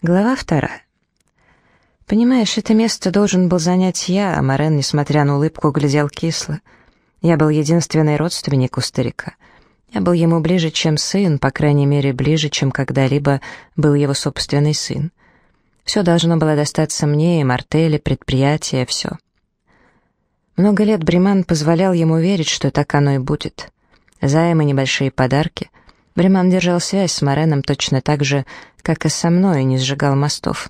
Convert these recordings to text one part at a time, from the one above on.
Глава вторая. «Понимаешь, это место должен был занять я, а Морен, несмотря на улыбку, глядел кисло. Я был единственный родственник у старика. Я был ему ближе, чем сын, по крайней мере, ближе, чем когда-либо был его собственный сын. Все должно было достаться мне, и Мартеле, предприятие, все. Много лет Бриман позволял ему верить, что так оно и будет. Займы, небольшие подарки. Бриман держал связь с Мореном точно так же, как и со мной, и не сжигал мостов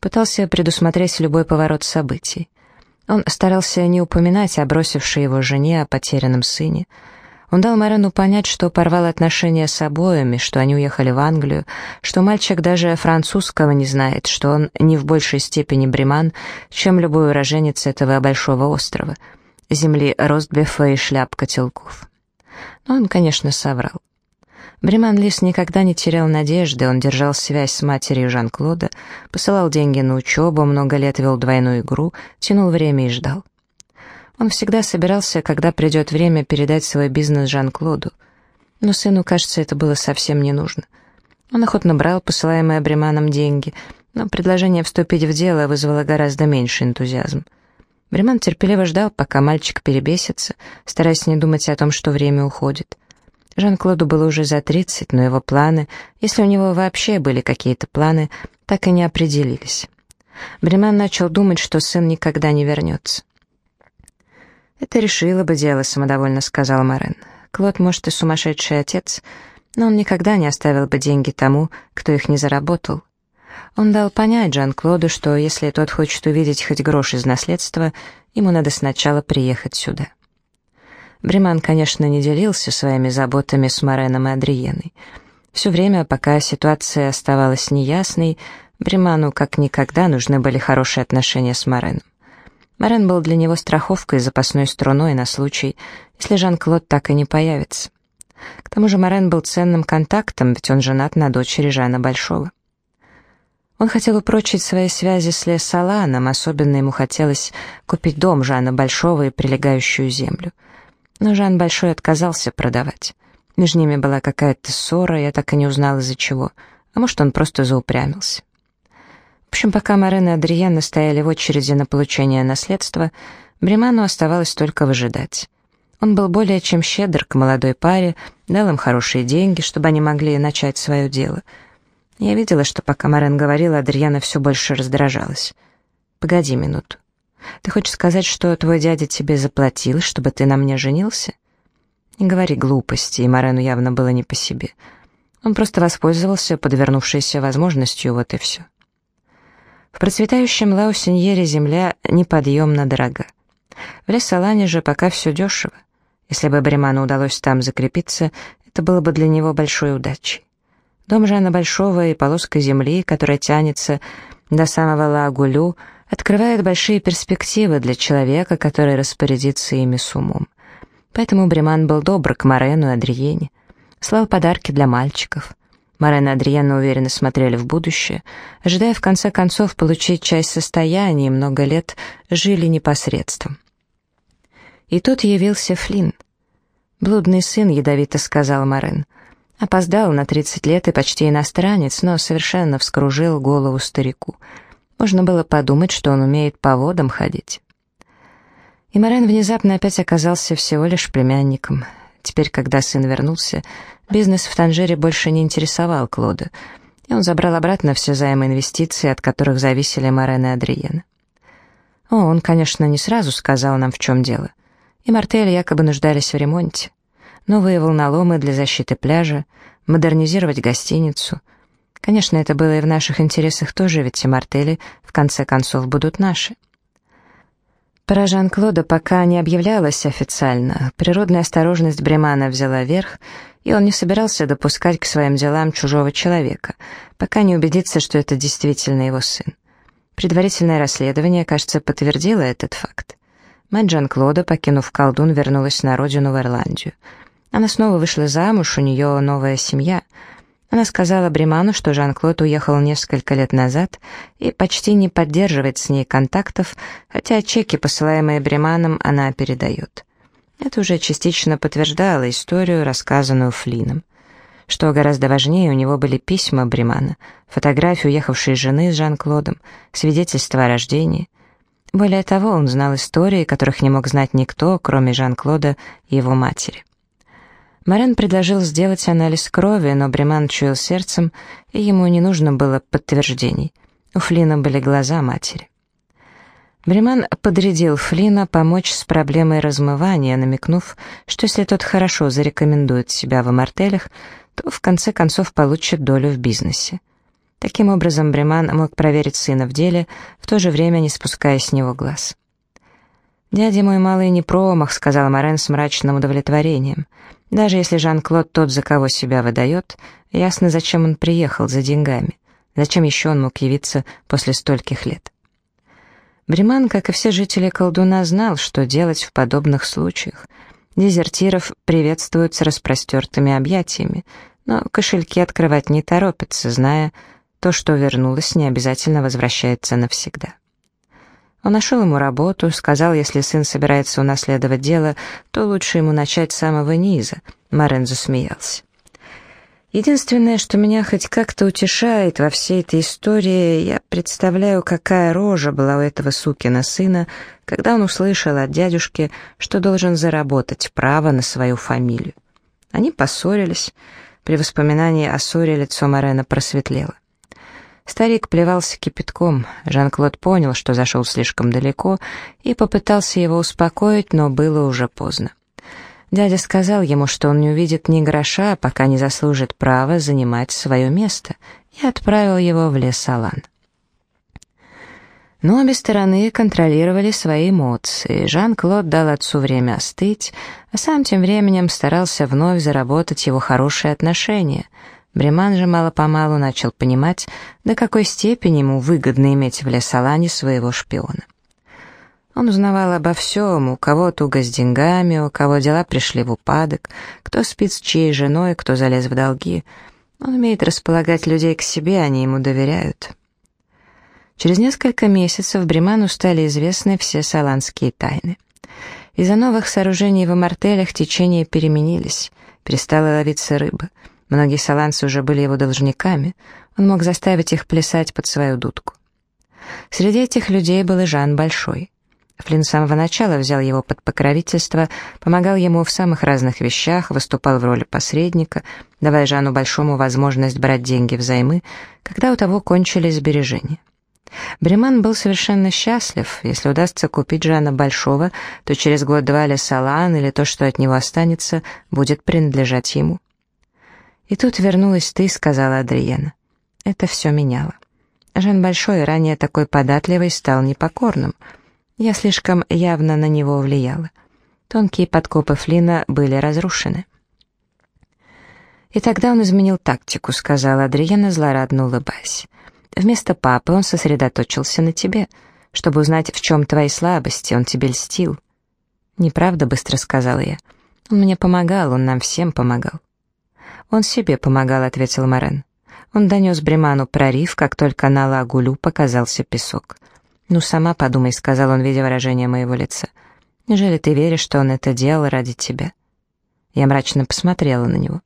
пытался предусмотреть любой поворот событий. Он старался не упоминать о бросившей его жене, о потерянном сыне. Он дал Марену понять, что порвал отношения с обоими, что они уехали в Англию, что мальчик даже французского не знает, что он не в большей степени бреман, чем любой уроженец этого большого острова, земли Ростбефа и шляп котелков. Но он, конечно, соврал. Бреман Лис никогда не терял надежды, он держал связь с матерью Жан-Клода, посылал деньги на учебу, много лет вел двойную игру, тянул время и ждал. Он всегда собирался, когда придет время, передать свой бизнес Жан-Клоду. Но сыну, кажется, это было совсем не нужно. Он охотно брал посылаемые Бреманом деньги, но предложение вступить в дело вызвало гораздо меньше энтузиазм. Бреман терпеливо ждал, пока мальчик перебесится, стараясь не думать о том, что время уходит. Жан-Клоду было уже за 30, но его планы, если у него вообще были какие-то планы, так и не определились. Бреман начал думать, что сын никогда не вернется. «Это решило бы дело», — самодовольно сказал Морен. «Клод, может, и сумасшедший отец, но он никогда не оставил бы деньги тому, кто их не заработал. Он дал понять Жан-Клоду, что если тот хочет увидеть хоть грош из наследства, ему надо сначала приехать сюда». Бреман, конечно, не делился своими заботами с Мореном и Адриеной. Все время, пока ситуация оставалась неясной, Бреману как никогда нужны были хорошие отношения с Мореном. Морен был для него страховкой, запасной струной на случай, если Жан-Клод так и не появится. К тому же Морен был ценным контактом, ведь он женат на дочери Жана Большого. Он хотел упрочить свои связи с Лес-Саланом, особенно ему хотелось купить дом Жана Большого и прилегающую землю — но Жан Большой отказался продавать. Между ними была какая-то ссора, я так и не узнал из-за чего. А может, он просто заупрямился. В общем, пока Марена и Адриена стояли в очереди на получение наследства, Бреману оставалось только выжидать. Он был более чем щедр к молодой паре, дал им хорошие деньги, чтобы они могли начать свое дело. Я видела, что пока Марен говорила, Адриана все больше раздражалась. «Погоди минуту. Ты хочешь сказать, что твой дядя тебе заплатил, чтобы ты на мне женился? Не говори глупости, и Морену явно было не по себе. Он просто воспользовался подвернувшейся возможностью, вот и все. В процветающем Лаусеньере земля неподъемно дорога. В Лесолане же пока все дешево. Если бы Бреману удалось там закрепиться, это было бы для него большой удачей. Дом Жана Большого и полоска земли, которая тянется до самого Лагулю, открывает большие перспективы для человека, который распорядится ими с умом. Поэтому Бреман был добр к Морену и Адриене, слал подарки для мальчиков. Морен и Адриена уверенно смотрели в будущее, ожидая в конце концов получить часть состояния и много лет жили непосредством. И тут явился Флинн. «Блудный сын», — ядовито сказал Морен. Опоздал на 30 лет и почти иностранец, но совершенно вскружил голову старику — можно было подумать, что он умеет по водам ходить. И Морен внезапно опять оказался всего лишь племянником. Теперь, когда сын вернулся, бизнес в Танжере больше не интересовал Клода, и он забрал обратно все займы инвестиции, от которых зависели Морен и Адриена. О, он, конечно, не сразу сказал нам, в чем дело. И Мартель якобы нуждались в ремонте. Новые волноломы для защиты пляжа, модернизировать гостиницу — Конечно, это было и в наших интересах тоже, ведь все мартели в конце концов будут наши. Про Жан-Клода пока не объявлялось официально. Природная осторожность Бремана взяла верх, и он не собирался допускать к своим делам чужого человека, пока не убедится, что это действительно его сын. Предварительное расследование, кажется, подтвердило этот факт. Мать Жан-Клода, покинув колдун, вернулась на родину в Ирландию. Она снова вышла замуж, у нее новая семья — она сказала Бреману, что Жан-Клод уехал несколько лет назад и почти не поддерживает с ней контактов, хотя чеки, посылаемые Бреманом, она передает. Это уже частично подтверждало историю, рассказанную Флином. Что гораздо важнее, у него были письма Бремана, фотографии уехавшей жены с Жан-Клодом, свидетельства о рождении. Более того, он знал истории, которых не мог знать никто, кроме Жан-Клода и его матери. Морен предложил сделать анализ крови, но Бреман чуял сердцем, и ему не нужно было подтверждений. У Флина были глаза матери. Бреман подрядил Флина помочь с проблемой размывания, намекнув, что если тот хорошо зарекомендует себя в амартелях, то в конце концов получит долю в бизнесе. Таким образом, Бреман мог проверить сына в деле, в то же время не спуская с него глаз. «Дядя мой малый не промах», — сказал Морен с мрачным удовлетворением. «Даже если Жан-Клод тот, за кого себя выдает, ясно, зачем он приехал за деньгами. Зачем еще он мог явиться после стольких лет?» Бреман, как и все жители колдуна, знал, что делать в подобных случаях. Дезертиров приветствуют с распростертыми объятиями, но кошельки открывать не торопятся, зная, то, что вернулось, не обязательно возвращается навсегда. Он нашел ему работу, сказал, если сын собирается унаследовать дело, то лучше ему начать с самого низа. Морен засмеялся. Единственное, что меня хоть как-то утешает во всей этой истории, я представляю, какая рожа была у этого сукина сына, когда он услышал от дядюшки, что должен заработать право на свою фамилию. Они поссорились. При воспоминании о ссоре лицо Морена просветлело. Старик плевался кипятком. Жан-Клод понял, что зашел слишком далеко, и попытался его успокоить, но было уже поздно. Дядя сказал ему, что он не увидит ни гроша, пока не заслужит право занимать свое место, и отправил его в лес Алан. Но обе стороны контролировали свои эмоции. Жан-Клод дал отцу время остыть, а сам тем временем старался вновь заработать его хорошие отношения. Бреман же мало-помалу начал понимать, до какой степени ему выгодно иметь в Лесолане своего шпиона. Он узнавал обо всем, у кого туго с деньгами, у кого дела пришли в упадок, кто спит с чьей женой, кто залез в долги. Он умеет располагать людей к себе, они ему доверяют. Через несколько месяцев Бреману стали известны все саланские тайны. Из-за новых сооружений в Амартелях течения переменились, перестала ловиться рыба. Многие саланцы уже были его должниками, он мог заставить их плясать под свою дудку. Среди этих людей был и Жан Большой. Флинн с самого начала взял его под покровительство, помогал ему в самых разных вещах, выступал в роли посредника, давая Жану Большому возможность брать деньги взаймы, когда у того кончились сбережения. Бреман был совершенно счастлив. Если удастся купить Жана Большого, то через год-два Лесалан или то, что от него останется, будет принадлежать ему. «И тут вернулась ты», — сказала Адриена. Это все меняло. Жан Большой, ранее такой податливый, стал непокорным — я слишком явно на него влияла. Тонкие подкопы Флина были разрушены. «И тогда он изменил тактику», — сказала Адриена, злорадно улыбаясь. «Вместо папы он сосредоточился на тебе. Чтобы узнать, в чем твои слабости, он тебе льстил». «Неправда», — быстро сказала я. «Он мне помогал, он нам всем помогал». «Он себе помогал», — ответил Морен. Он донес Бреману прорив, как только на лагулю показался песок. «Ну, сама подумай», — сказал он, видя выражение моего лица. «Неужели ты веришь, что он это делал ради тебя?» Я мрачно посмотрела на него.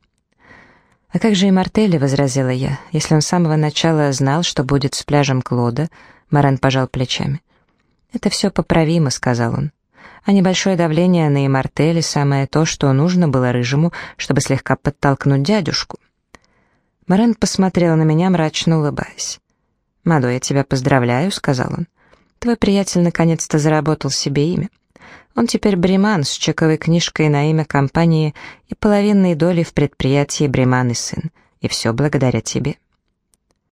«А как же и Мартелли?» — возразила я. «Если он с самого начала знал, что будет с пляжем Клода...» Марен пожал плечами. «Это все поправимо», — сказал он. «А небольшое давление на Имартели — самое то, что нужно было Рыжему, чтобы слегка подтолкнуть дядюшку». Марен посмотрел на меня, мрачно улыбаясь. «Мадо, я тебя поздравляю», — сказал он. Твой приятель наконец-то заработал себе имя. Он теперь Бреман с чековой книжкой на имя компании и половинной долей в предприятии Бреман и сын. И все благодаря тебе.